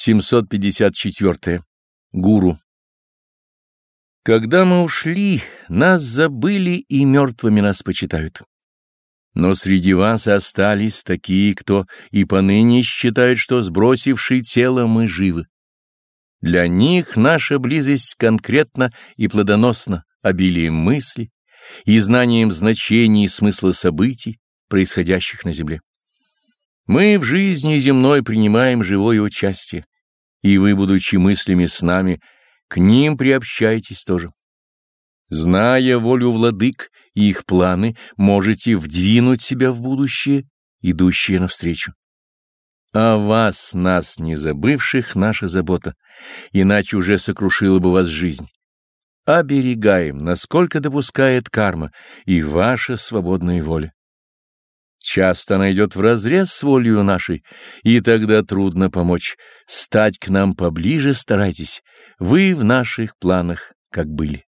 754. Гуру. Когда мы ушли, нас забыли и мертвыми нас почитают. Но среди вас остались такие, кто и поныне считает, что сбросивший тело мы живы. Для них наша близость конкретна и плодоносна обилием мысли и знанием значений и смысла событий, происходящих на земле. Мы в жизни земной принимаем живое участие, и вы, будучи мыслями с нами, к ним приобщайтесь тоже. Зная волю владык и их планы, можете вдвинуть себя в будущее, идущее навстречу. А вас, нас, не забывших, наша забота, иначе уже сокрушила бы вас жизнь. Оберегаем, насколько допускает карма и ваша свободная воля. Часто она идет вразрез с волею нашей, и тогда трудно помочь. Стать к нам поближе старайтесь, вы в наших планах как были.